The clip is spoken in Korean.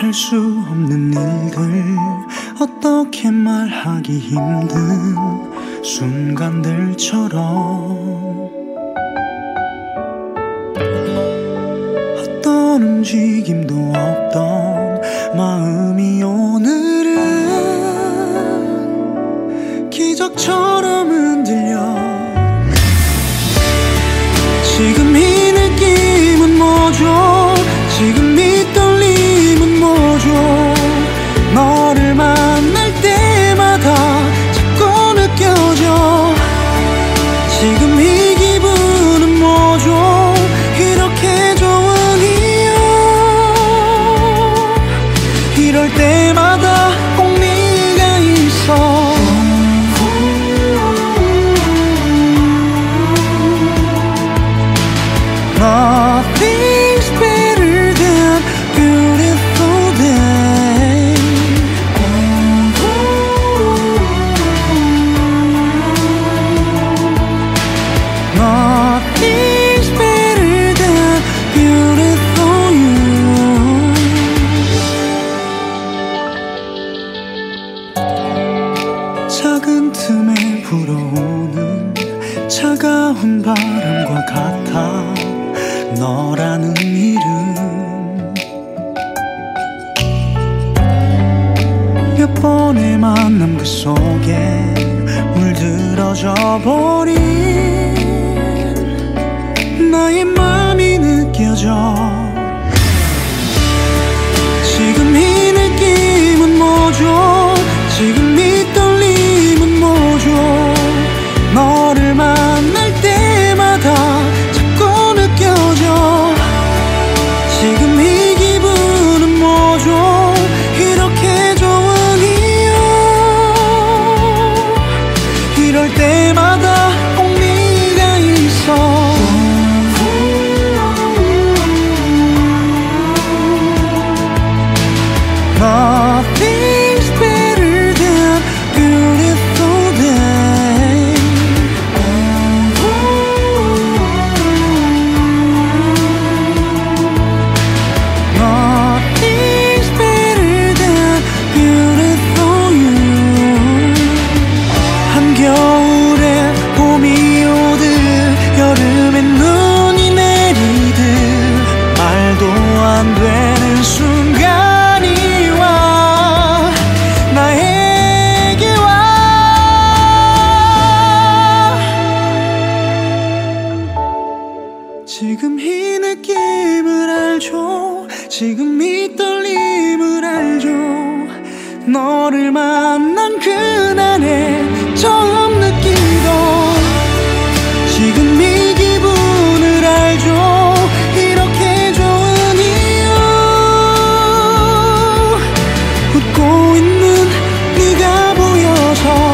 할 수 없는 일들 어떻게 말하기 힘든 순간들처럼. 어떤 움직임도 없던 마음이 오늘은 기적처럼 흔들려. 지금 이 느낌은 뭐죠 불어오는 차가운 바람과 같아 너라는 이름. 몇 번의 만남 그 속에 물들어져 버린 나의 맘이 느껴져 너를 만난 그날에 처음 느끼던 지금 이 기분을 알죠. 이렇게 좋은 이유. 웃고 있는 네가 보여서